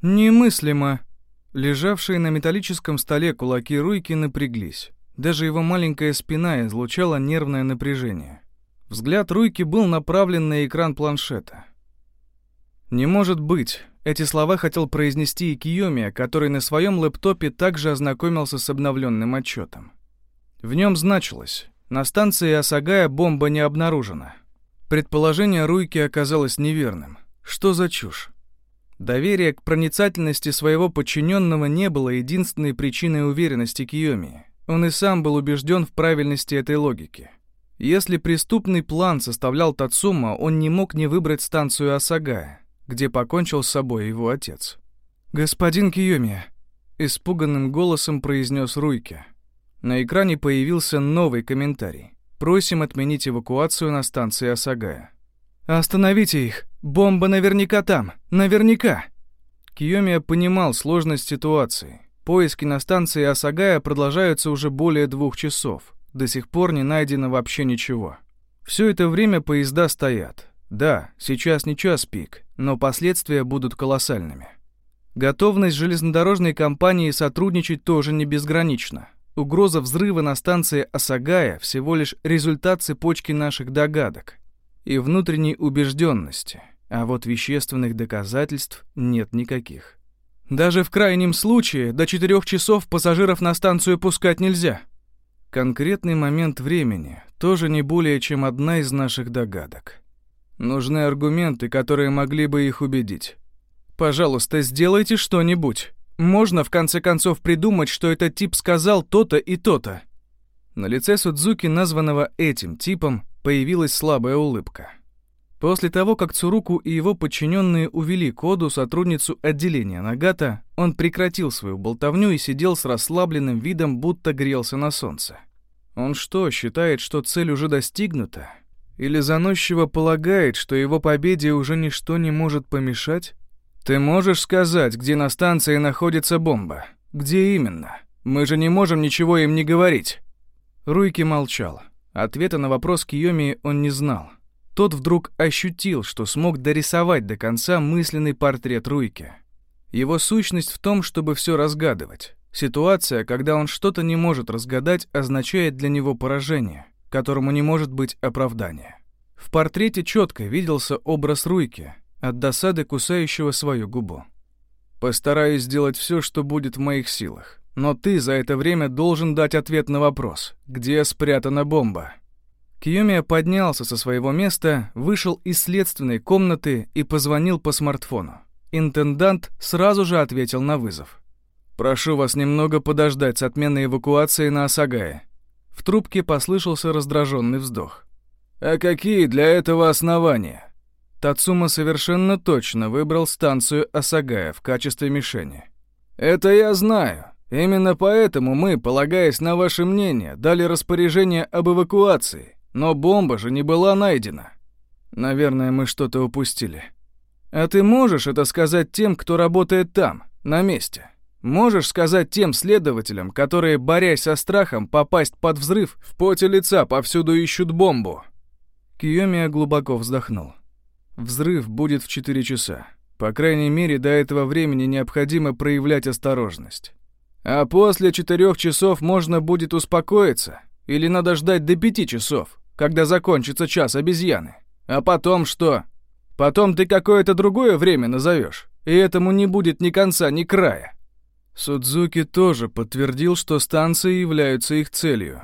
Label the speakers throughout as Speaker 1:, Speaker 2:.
Speaker 1: Немыслимо. Лежавшие на металлическом столе кулаки Руйки напряглись. Даже его маленькая спина излучала нервное напряжение. Взгляд Руйки был направлен на экран планшета. «Не может быть!» Эти слова хотел произнести и Киоми, который на своем лэптопе также ознакомился с обновленным отчетом. В нем значилось «На станции Асагая бомба не обнаружена». Предположение Руйки оказалось неверным. Что за чушь? Доверие к проницательности своего подчиненного не было единственной причиной уверенности Киоми. Он и сам был убежден в правильности этой логики. Если преступный план составлял Тацума, он не мог не выбрать станцию Асагая, где покончил с собой его отец. «Господин Киоми», — испуганным голосом произнес Руйки. На экране появился новый комментарий. «Просим отменить эвакуацию на станции Асагая». «Остановите их! Бомба наверняка там! Наверняка!» Киомия понимал сложность ситуации. Поиски на станции Асагая продолжаются уже более двух часов. До сих пор не найдено вообще ничего. Все это время поезда стоят. Да, сейчас не час пик, но последствия будут колоссальными. Готовность железнодорожной компании сотрудничать тоже не безгранична. Угроза взрыва на станции Асагая всего лишь результат цепочки наших догадок и внутренней убежденности, а вот вещественных доказательств нет никаких. Даже в крайнем случае до четырех часов пассажиров на станцию пускать нельзя. Конкретный момент времени тоже не более чем одна из наших догадок. Нужны аргументы, которые могли бы их убедить. Пожалуйста, сделайте что-нибудь. Можно в конце концов придумать, что этот тип сказал то-то и то-то. На лице Судзуки, названного этим типом, появилась слабая улыбка. После того, как Цуруку и его подчиненные увели Коду, сотрудницу отделения Нагата, он прекратил свою болтовню и сидел с расслабленным видом, будто грелся на солнце. Он что, считает, что цель уже достигнута? Или заносчиво полагает, что его победе уже ничто не может помешать? Ты можешь сказать, где на станции находится бомба? Где именно? Мы же не можем ничего им не говорить. Руйки молчал. Ответа на вопрос Киоми он не знал. Тот вдруг ощутил, что смог дорисовать до конца мысленный портрет Руйки. Его сущность в том, чтобы все разгадывать. Ситуация, когда он что-то не может разгадать, означает для него поражение, которому не может быть оправдания. В портрете четко виделся образ Руйки, от досады кусающего свою губу. «Постараюсь сделать все, что будет в моих силах. Но ты за это время должен дать ответ на вопрос, где спрятана бомба. Киюмия поднялся со своего места, вышел из следственной комнаты и позвонил по смартфону. Интендант сразу же ответил на вызов. «Прошу вас немного подождать с отменой эвакуации на Осагае». В трубке послышался раздраженный вздох. «А какие для этого основания?» Тацума совершенно точно выбрал станцию Осагая в качестве мишени. «Это я знаю. Именно поэтому мы, полагаясь на ваше мнение, дали распоряжение об эвакуации. Но бомба же не была найдена. Наверное, мы что-то упустили. А ты можешь это сказать тем, кто работает там, на месте? Можешь сказать тем следователям, которые, борясь со страхом попасть под взрыв, в поте лица повсюду ищут бомбу? Киомия глубоко вздохнул. Взрыв будет в 4 часа. По крайней мере, до этого времени необходимо проявлять осторожность. А после четырех часов можно будет успокоиться? Или надо ждать до пяти часов, когда закончится час обезьяны? А потом что? Потом ты какое-то другое время назовешь, и этому не будет ни конца, ни края. Судзуки тоже подтвердил, что станции являются их целью.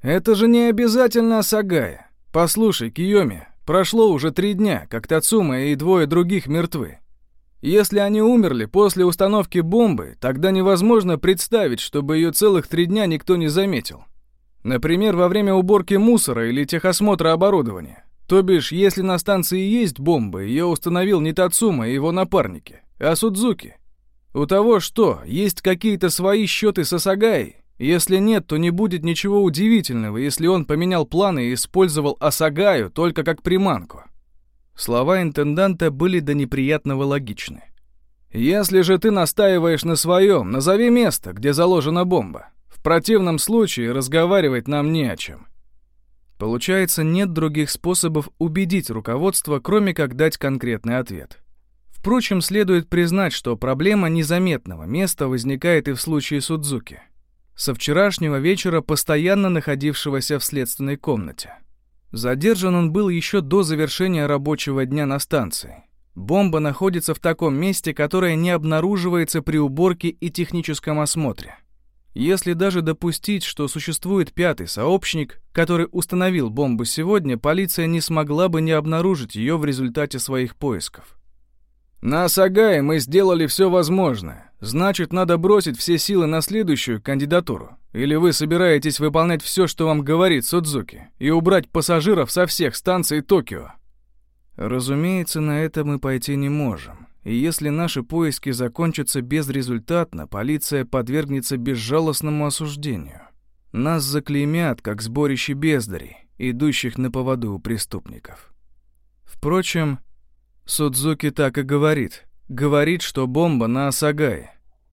Speaker 1: Это же не обязательно Сагая. Послушай, Киоми, прошло уже три дня, как Тацума и двое других мертвы. Если они умерли после установки бомбы, тогда невозможно представить, чтобы ее целых три дня никто не заметил. Например, во время уборки мусора или техосмотра оборудования. То бишь, если на станции есть бомба, ее установил не Тацума и его напарники, а Судзуки. У того что, есть какие-то свои счеты с Асагаей? Если нет, то не будет ничего удивительного, если он поменял планы и использовал Асагаю только как приманку. Слова интенданта были до неприятного логичны. «Если же ты настаиваешь на своем, назови место, где заложена бомба. В противном случае разговаривать нам не о чем». Получается, нет других способов убедить руководство, кроме как дать конкретный ответ. Впрочем, следует признать, что проблема незаметного места возникает и в случае Судзуки, со вчерашнего вечера постоянно находившегося в следственной комнате. Задержан он был еще до завершения рабочего дня на станции. Бомба находится в таком месте, которое не обнаруживается при уборке и техническом осмотре. Если даже допустить, что существует пятый сообщник, который установил бомбу сегодня, полиция не смогла бы не обнаружить ее в результате своих поисков. На Сагае мы сделали все возможное. Значит, надо бросить все силы на следующую кандидатуру. Или вы собираетесь выполнять все, что вам говорит Судзуки, и убрать пассажиров со всех станций Токио? Разумеется, на это мы пойти не можем. И если наши поиски закончатся безрезультатно, полиция подвергнется безжалостному осуждению. Нас заклеймят, как сборище бездарей, идущих на поводу у преступников. Впрочем, Судзуки так и говорит. Говорит, что бомба на Асагае.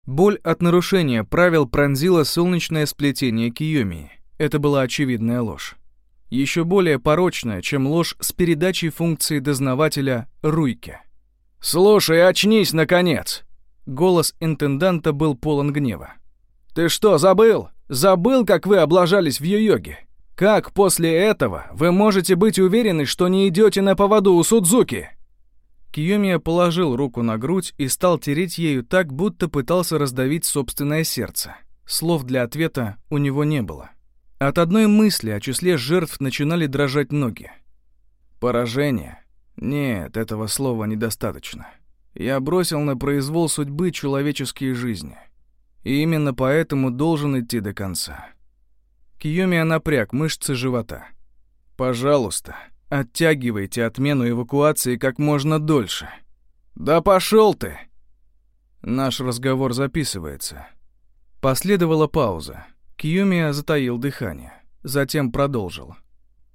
Speaker 1: Боль от нарушения правил пронзила солнечное сплетение Киёмии. Это была очевидная ложь. Еще более порочная, чем ложь с передачей функции дознавателя Руйке. «Слушай, очнись, наконец!» Голос интенданта был полон гнева. «Ты что, забыл? Забыл, как вы облажались в Йо-Йоге? Как после этого вы можете быть уверены, что не идете на поводу у Судзуки?» Киёмия положил руку на грудь и стал тереть ею так, будто пытался раздавить собственное сердце. Слов для ответа у него не было. От одной мысли о числе жертв начинали дрожать ноги. Поражение нет, этого слова недостаточно. Я бросил на произвол судьбы человеческие жизни. И именно поэтому должен идти до конца. Киёмия напряг мышцы живота. «Пожалуйста, оттягивайте отмену эвакуации как можно дольше». «Да пошел ты!» Наш разговор записывается. Последовала пауза. Киюмия затаил дыхание. Затем продолжил.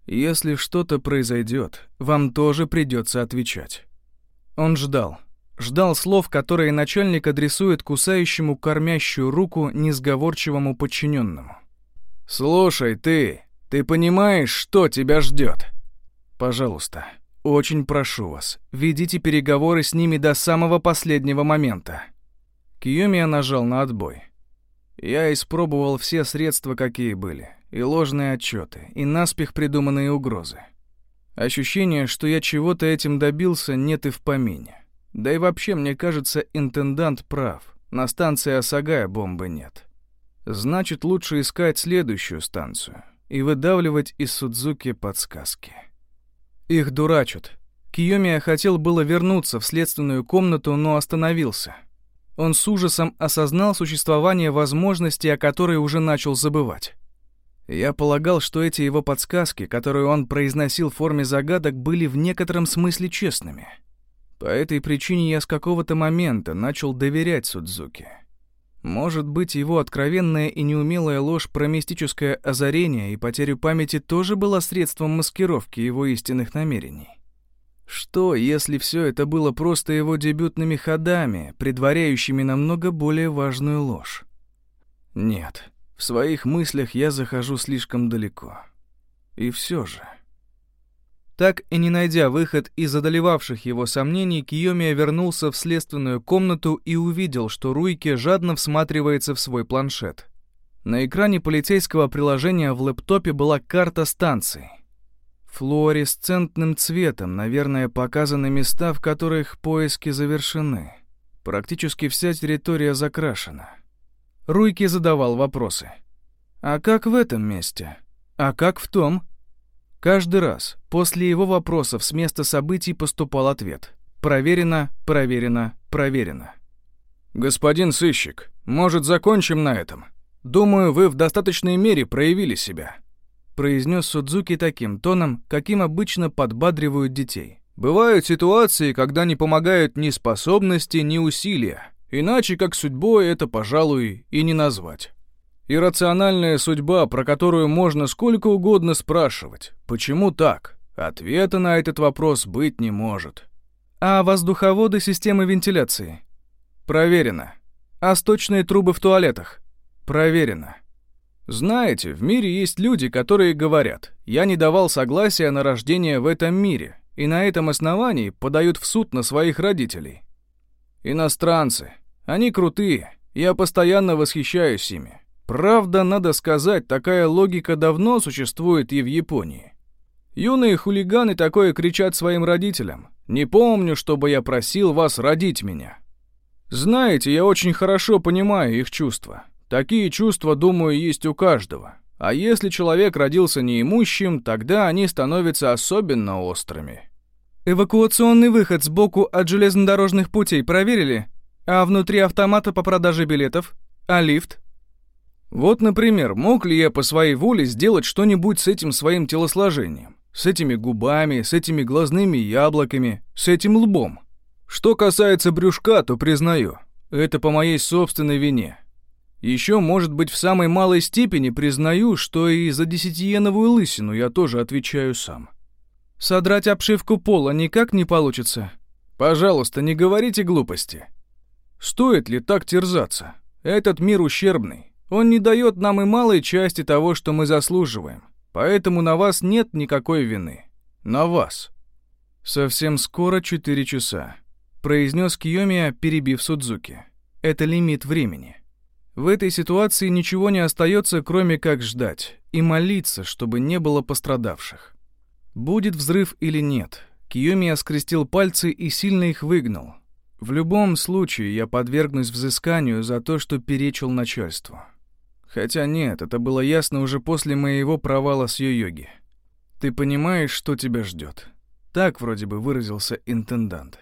Speaker 1: Если что-то произойдет, вам тоже придется отвечать. Он ждал. Ждал слов, которые начальник адресует кусающему кормящую руку несговорчивому подчиненному. «Слушай, ты, ты понимаешь, что тебя ждет? Пожалуйста, очень прошу вас, ведите переговоры с ними до самого последнего момента». Киомия нажал на отбой. Я испробовал все средства, какие были и ложные отчеты, и наспех придуманные угрозы. Ощущение, что я чего-то этим добился, нет и в помине. Да и вообще, мне кажется, интендант прав. На станции Осагая бомбы нет. Значит, лучше искать следующую станцию и выдавливать из Судзуки подсказки. Их дурачат. Киёмия хотел было вернуться в следственную комнату, но остановился. Он с ужасом осознал существование возможности, о которой уже начал забывать. Я полагал, что эти его подсказки, которые он произносил в форме загадок, были в некотором смысле честными. По этой причине я с какого-то момента начал доверять Судзуки. Может быть, его откровенная и неумелая ложь про мистическое озарение и потерю памяти тоже была средством маскировки его истинных намерений. Что, если все это было просто его дебютными ходами, предваряющими намного более важную ложь? Нет. В своих мыслях я захожу слишком далеко. И все же... Так и не найдя выход из одолевавших его сомнений, Киомия вернулся в следственную комнату и увидел, что Руйке жадно всматривается в свой планшет. На экране полицейского приложения в лэптопе была карта станции. Флуоресцентным цветом, наверное, показаны места, в которых поиски завершены. Практически вся территория закрашена. Руйки задавал вопросы. «А как в этом месте? А как в том?» Каждый раз после его вопросов с места событий поступал ответ. «Проверено, проверено, проверено». «Господин сыщик, может, закончим на этом? Думаю, вы в достаточной мере проявили себя», произнес Судзуки таким тоном, каким обычно подбадривают детей. «Бывают ситуации, когда не помогают ни способности, ни усилия. Иначе как судьбой это, пожалуй, и не назвать. Иррациональная судьба, про которую можно сколько угодно спрашивать. Почему так? Ответа на этот вопрос быть не может. А воздуховоды системы вентиляции? Проверено. А сточные трубы в туалетах? Проверено. Знаете, в мире есть люди, которые говорят, я не давал согласия на рождение в этом мире, и на этом основании подают в суд на своих родителей. Иностранцы. Они крутые. Я постоянно восхищаюсь ими. Правда, надо сказать, такая логика давно существует и в Японии. Юные хулиганы такое кричат своим родителям. «Не помню, чтобы я просил вас родить меня». Знаете, я очень хорошо понимаю их чувства. Такие чувства, думаю, есть у каждого. А если человек родился неимущим, тогда они становятся особенно острыми.
Speaker 2: Эвакуационный выход сбоку от железнодорожных путей проверили? А внутри автомата по продаже билетов? А лифт?
Speaker 1: Вот, например, мог ли я по своей воле сделать что-нибудь с этим своим телосложением? С этими губами, с этими глазными яблоками, с этим лбом? Что касается брюшка, то признаю, это по моей собственной вине. Еще, может быть, в самой малой степени признаю, что и за десятиеновую лысину я тоже отвечаю сам.
Speaker 2: Содрать обшивку пола никак не получится.
Speaker 1: Пожалуйста, не говорите глупости. Стоит ли так терзаться? Этот мир ущербный. Он не дает нам и малой части того, что мы заслуживаем. Поэтому на вас нет никакой вины. На вас. Совсем скоро четыре часа произнес Киомия, перебив Судзуки. Это лимит времени. В этой ситуации ничего не остается, кроме как ждать и молиться, чтобы не было пострадавших. Будет взрыв или нет, Киомия скрестил пальцы и сильно их выгнал. В любом случае я подвергнусь взысканию за то, что перечил начальству. Хотя нет, это было ясно уже после моего провала с йо-йоги. Ты понимаешь, что тебя ждет. Так вроде бы выразился интендант.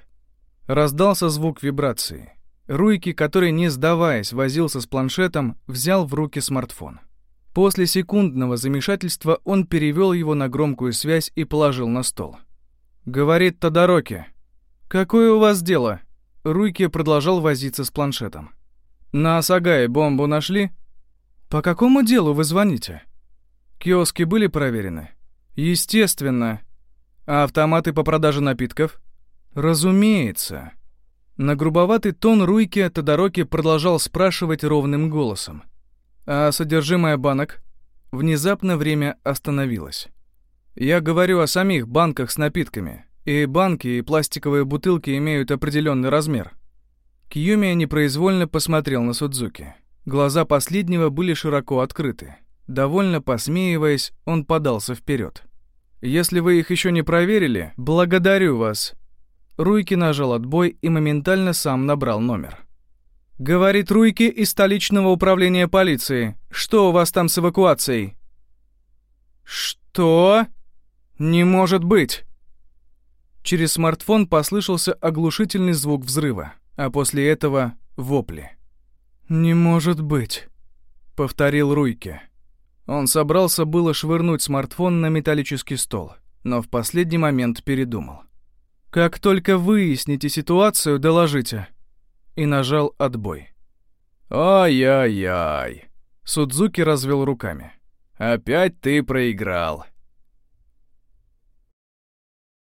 Speaker 1: Раздался звук вибрации. Руйки, который, не сдаваясь, возился с планшетом, взял в руки смартфон. После секундного замешательства он перевел его на громкую связь и положил на стол. «Говорит Тодороки. Какое у вас дело?» Руйки продолжал возиться с планшетом. «На Асагае бомбу нашли?» «По какому делу вы звоните?» «Киоски были проверены?» «Естественно. А автоматы по продаже напитков?» «Разумеется». На грубоватый тон Руйки Тодороки продолжал спрашивать ровным голосом. «А содержимое банок?» Внезапно время остановилось. «Я говорю о самих банках с напитками. И банки, и пластиковые бутылки имеют определенный размер». Кьюми непроизвольно посмотрел на Судзуки. Глаза последнего были широко открыты. Довольно посмеиваясь, он подался вперед. «Если вы их еще не проверили, благодарю вас. Руйки нажал отбой и моментально сам набрал номер. «Говорит Руйки из столичного управления полиции. Что у вас там с эвакуацией?» «Что? Не может быть!» Через смартфон послышался оглушительный звук взрыва, а после этого — вопли. «Не может быть», — повторил Руйке. Он собрался было швырнуть смартфон на металлический стол, но в последний момент передумал. Как только выясните ситуацию, доложите. И нажал отбой. Ай-яй-яй. Судзуки развел руками. Опять ты проиграл.